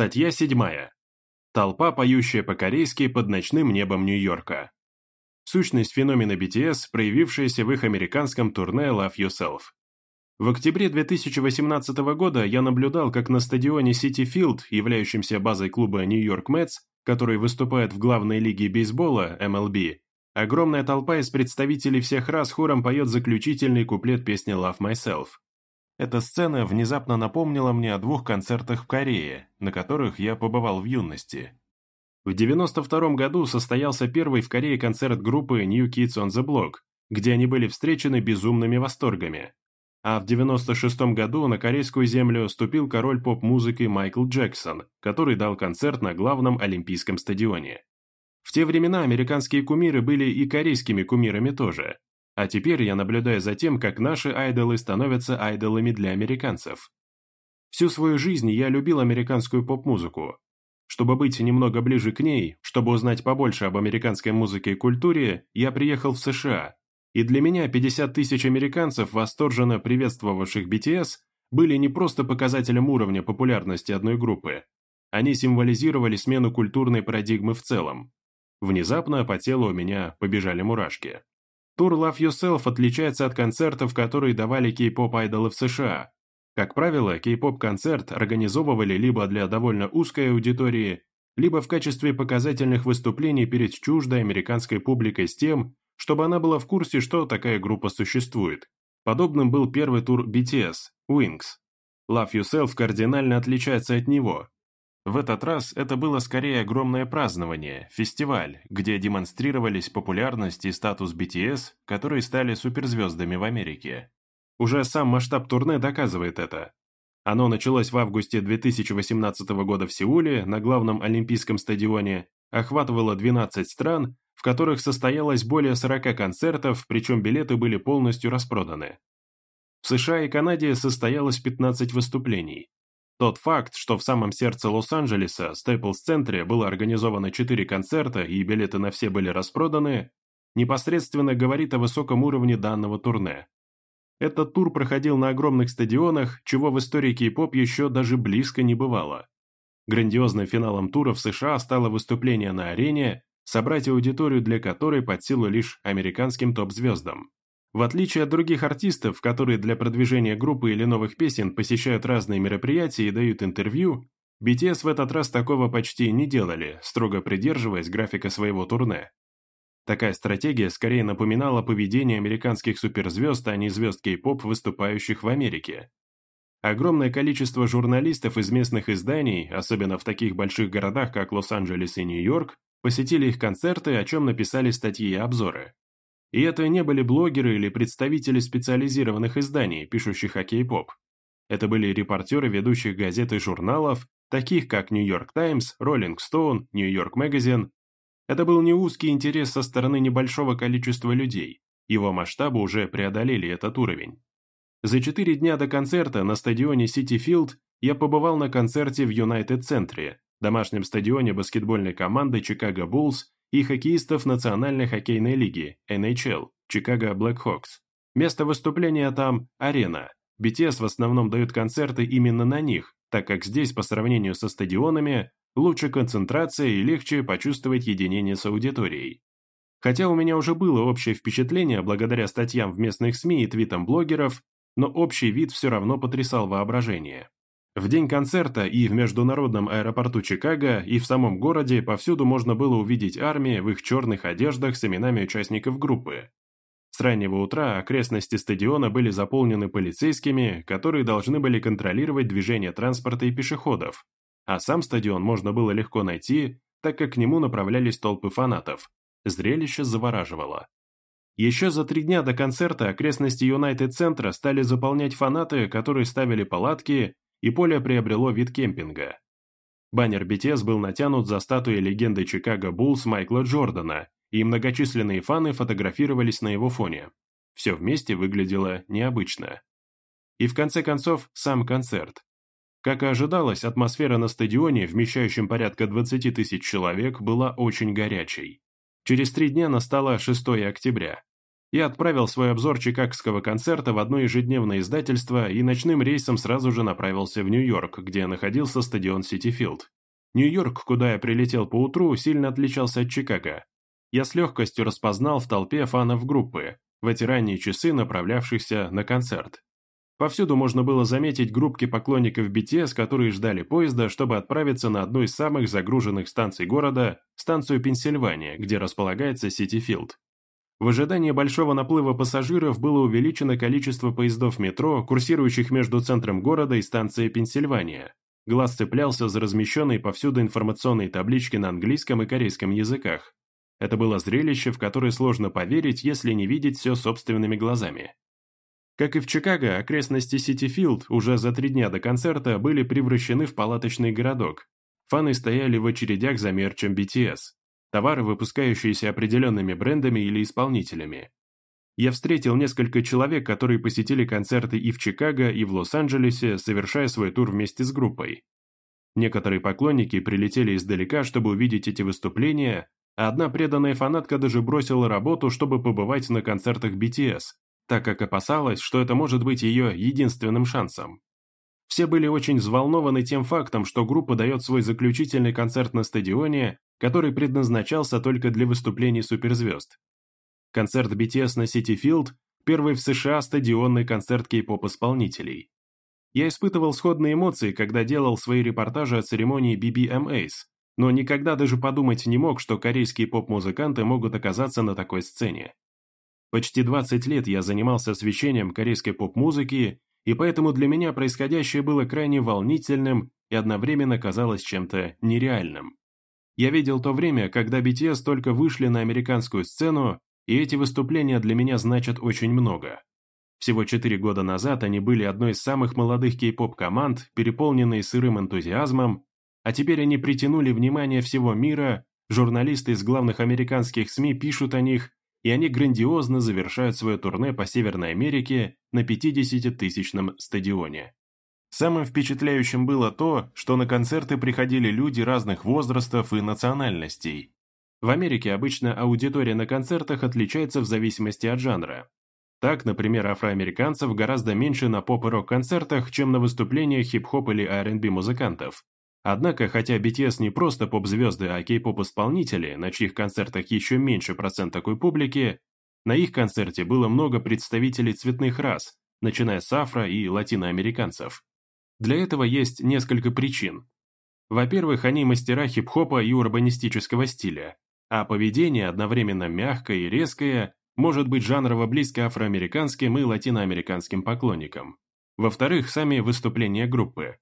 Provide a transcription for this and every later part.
Статья 7. Толпа, поющая по-корейски под ночным небом Нью-Йорка. Сущность феномена BTS, проявившаяся в их американском турне Love Yourself. В октябре 2018 года я наблюдал, как на стадионе City Field, являющемся базой клуба New York Mets, который выступает в главной лиге бейсбола, MLB, огромная толпа из представителей всех рас хором поет заключительный куплет песни «Love Myself». Эта сцена внезапно напомнила мне о двух концертах в Корее, на которых я побывал в юности. В 92 году состоялся первый в Корее концерт группы New Kids on the Block, где они были встречены безумными восторгами. А в 96 году на корейскую землю ступил король поп-музыки Майкл Джексон, который дал концерт на главном олимпийском стадионе. В те времена американские кумиры были и корейскими кумирами тоже, а теперь я наблюдаю за тем, как наши айдолы становятся айдолами для американцев. Всю свою жизнь я любил американскую поп-музыку. Чтобы быть немного ближе к ней, чтобы узнать побольше об американской музыке и культуре, я приехал в США. И для меня 50 тысяч американцев, восторженно приветствовавших BTS, были не просто показателем уровня популярности одной группы. Они символизировали смену культурной парадигмы в целом. Внезапно по телу у меня побежали мурашки. Тур Love Yourself отличается от концертов, которые давали кей-поп айдолы в США. Как правило, кей-поп-концерт организовывали либо для довольно узкой аудитории, либо в качестве показательных выступлений перед чуждой американской публикой с тем, чтобы она была в курсе, что такая группа существует. Подобным был первый тур BTS, Wings. Love Yourself кардинально отличается от него, в этот раз это было скорее огромное празднование, фестиваль, где демонстрировались популярность и статус BTS, которые стали суперзвездами в Америке. Уже сам масштаб турне доказывает это. Оно началось в августе 2018 года в Сеуле, на главном олимпийском стадионе, охватывало 12 стран, в которых состоялось более 40 концертов, причем билеты были полностью распроданы. В США и Канаде состоялось 15 выступлений, тот факт, что в самом сердце Лос-Анджелеса, Стейплс-центре, было организовано четыре концерта и билеты на все были распроданы, непосредственно говорит о высоком уровне данного турне. Этот тур проходил на огромных стадионах, чего в истории кей-поп еще даже близко не бывало. Грандиозным финалом тура в США стало выступление на арене, собрать аудиторию для которой под силу лишь американским топ-звездам. В отличие от других артистов, которые для продвижения группы или новых песен посещают разные мероприятия и дают интервью, BTS в этот раз такого почти не делали, строго придерживаясь графика своего турне. Такая стратегия скорее напоминала поведение американских суперзвезд, а не звезд кей-поп, выступающих в Америке. Огромное количество журналистов из местных изданий, особенно в таких больших городах, как Лос-Анджелес и Нью-Йорк, посетили их концерты, о чем написали статьи и обзоры. И это не были блогеры или представители специализированных изданий, пишущих о кей-поп. Это были репортеры ведущих газет и журналов, таких как New York Times, Rolling Stone, New York Magazine. Это был не узкий интерес со стороны небольшого количества людей. Его масштабы уже преодолели этот уровень. За четыре дня до концерта на стадионе City Field я побывал на концерте в Юнайтед-центре, домашнем стадионе баскетбольной команды Chicago Bulls и хоккеистов Национальной хоккейной лиги NHL Чикаго Blackhawks. Место выступления там – арена. BTS в основном дают концерты именно на них, так как здесь, по сравнению со стадионами, лучше концентрация и легче почувствовать единение с аудиторией. Хотя у меня уже было общее впечатление благодаря статьям в местных СМИ и твитам блогеров, но общий вид все равно потрясал воображение. В день концерта и в международном аэропорту Чикаго, и в самом городе повсюду можно было увидеть армии в их черных одеждах с именами участников группы. С раннего утра окрестности стадиона были заполнены полицейскими, которые должны были контролировать движение транспорта и пешеходов, а сам стадион можно было легко найти, так как к нему направлялись толпы фанатов. Зрелище завораживало. Еще за три дня до концерта окрестности Юнайтед-центра стали заполнять фанаты, которые ставили палатки, и поле приобрело вид кемпинга. Баннер BTS был натянут за статуей легенды Чикаго Буллс Майкла Джордана, и многочисленные фаны фотографировались на его фоне. Все вместе выглядело необычно. И в конце концов, сам концерт. Как и ожидалось, атмосфера на стадионе, вмещающем порядка 20 тысяч человек, была очень горячей. Через три дня настало 6 октября. Я отправил свой обзорчик акского концерта в одно ежедневное издательство и ночным рейсом сразу же направился в Нью-Йорк, где находился стадион Ситифилд. Нью-Йорк, куда я прилетел поутру, сильно отличался от Чикаго. Я с легкостью распознал в толпе фанов группы, в эти ранние часы направлявшихся на концерт. Повсюду можно было заметить группки поклонников BTS, которые ждали поезда, чтобы отправиться на одну из самых загруженных станций города, станцию Пенсильвания, где располагается Ситифилд. В ожидании большого наплыва пассажиров было увеличено количество поездов метро, курсирующих между центром города и станцией Пенсильвания. Глаз цеплялся за размещенные повсюду информационные таблички на английском и корейском языках. Это было зрелище, в которое сложно поверить, если не видеть все собственными глазами. Как и в Чикаго, окрестности Сити Филд уже за три дня до концерта были превращены в палаточный городок. Фаны стояли в очередях за мерчем BTS товары, выпускающиеся определенными брендами или исполнителями. Я встретил несколько человек, которые посетили концерты и в Чикаго, и в Лос-Анджелесе, совершая свой тур вместе с группой. Некоторые поклонники прилетели издалека, чтобы увидеть эти выступления, а одна преданная фанатка даже бросила работу, чтобы побывать на концертах BTS, так как опасалась, что это может быть ее единственным шансом. Все были очень взволнованы тем фактом, что группа дает свой заключительный концерт на стадионе, который предназначался только для выступлений суперзвезд. Концерт BTS на City Field – первый в США стадионный концерт кей-поп-исполнителей. Я испытывал сходные эмоции, когда делал свои репортажи о церемонии BBMAs, эм но никогда даже подумать не мог, что корейские поп-музыканты могут оказаться на такой сцене. Почти 20 лет я занимался освещением корейской поп-музыки, и поэтому для меня происходящее было крайне волнительным и одновременно казалось чем-то нереальным. Я видел то время, когда BTS только вышли на американскую сцену, и эти выступления для меня значат очень много. Всего 4 года назад они были одной из самых молодых кей-поп-команд, переполненной сырым энтузиазмом, а теперь они притянули внимание всего мира, журналисты из главных американских СМИ пишут о них, и они грандиозно завершают свое турне по Северной Америке на 50-тысячном стадионе. Самым впечатляющим было то, что на концерты приходили люди разных возрастов и национальностей. В Америке обычно аудитория на концертах отличается в зависимости от жанра. Так, например, афроамериканцев гораздо меньше на поп- и рок-концертах, чем на выступлениях хип-хоп или R&B музыкантов. Однако, хотя BTS не просто поп-звезды, а кей-поп-исполнители, на чьих концертах еще меньше процент такой публики, на их концерте было много представителей цветных рас, начиная с афро- и латиноамериканцев. Для этого есть несколько причин. Во-первых, они мастера хип-хопа и урбанистического стиля, а поведение одновременно мягкое и резкое может быть жанрово близко афроамериканским и латиноамериканским поклонникам. Во-вторых, сами выступления группы.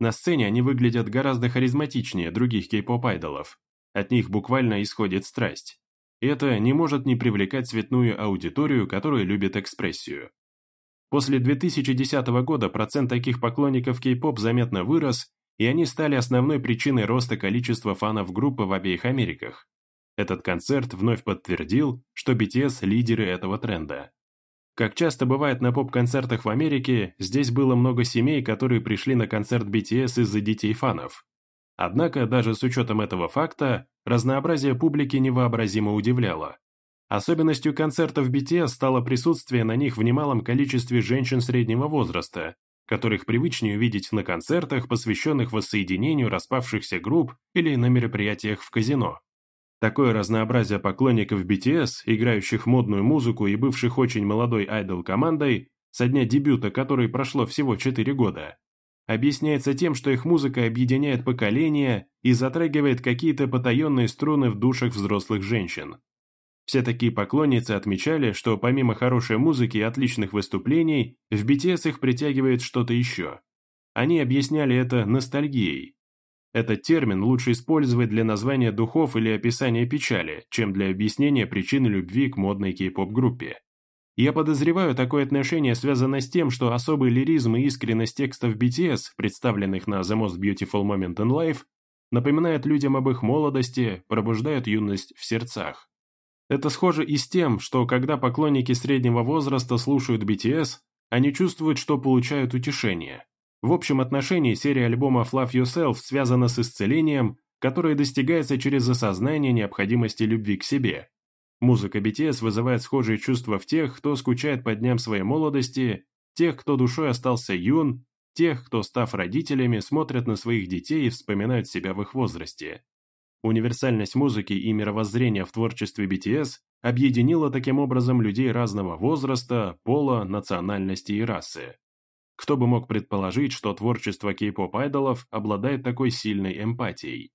На сцене они выглядят гораздо харизматичнее других кей-поп-айдолов. От них буквально исходит страсть. Это не может не привлекать цветную аудиторию, которая любит экспрессию. После 2010 года процент таких поклонников кей-поп заметно вырос, и они стали основной причиной роста количества фанов группы в обеих Америках. Этот концерт вновь подтвердил, что BTS – лидеры этого тренда. Как часто бывает на поп-концертах в Америке, здесь было много семей, которые пришли на концерт BTS из-за детей фанов. Однако, даже с учетом этого факта, разнообразие публики невообразимо удивляло. Особенностью концертов BTS стало присутствие на них в немалом количестве женщин среднего возраста, которых привычнее увидеть на концертах, посвященных воссоединению распавшихся групп или на мероприятиях в казино. Такое разнообразие поклонников BTS, играющих модную музыку и бывших очень молодой айдол-командой, со дня дебюта которой прошло всего 4 года, объясняется тем, что их музыка объединяет поколения и затрагивает какие-то потаенные струны в душах взрослых женщин. Все такие поклонницы отмечали, что помимо хорошей музыки и отличных выступлений, в BTS их притягивает что-то еще. Они объясняли это ностальгией. Этот термин лучше использовать для названия духов или описания печали, чем для объяснения причины любви к модной кей-поп-группе. Я подозреваю, такое отношение связано с тем, что особый лиризм и искренность текстов BTS, представленных на The Most Beautiful Moment in Life, напоминает людям об их молодости, пробуждает юность в сердцах. Это схоже и с тем, что когда поклонники среднего возраста слушают BTS, они чувствуют, что получают утешение. В общем отношении серия альбома Fluff Yourself связана с исцелением, которое достигается через осознание необходимости любви к себе. Музыка BTS вызывает схожие чувства в тех, кто скучает по дням своей молодости, тех, кто душой остался юн, тех, кто, став родителями, смотрят на своих детей и вспоминают себя в их возрасте. Универсальность музыки и мировоззрения в творчестве BTS объединила таким образом людей разного возраста, пола, национальности и расы. Кто бы мог предположить, что творчество кей-поп-айдолов обладает такой сильной эмпатией?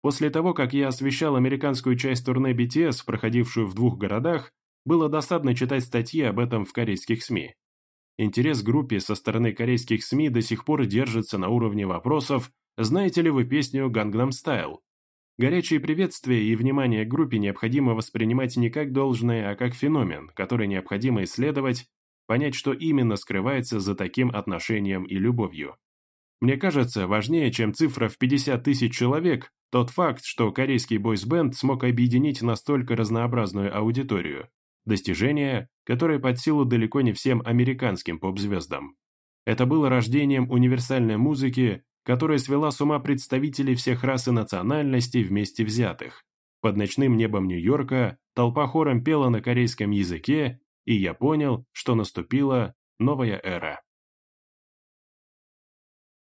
После того, как я освещал американскую часть турне BTS, проходившую в двух городах, было досадно читать статьи об этом в корейских СМИ. Интерес к группе со стороны корейских СМИ до сих пор держится на уровне вопросов «Знаете ли вы песню Gangnam Style? Горячие приветствия и внимание к группе необходимо воспринимать не как должное, а как феномен, который необходимо исследовать, понять, что именно скрывается за таким отношением и любовью. Мне кажется, важнее, чем цифра в 50 тысяч человек, тот факт, что корейский бойсбенд смог объединить настолько разнообразную аудиторию. Достижение, которое под силу далеко не всем американским поп-звездам. Это было рождением универсальной музыки, которая свела с ума представителей всех рас и национальностей вместе взятых. Под ночным небом Нью-Йорка толпа хором пела на корейском языке, и я понял, что наступила новая эра.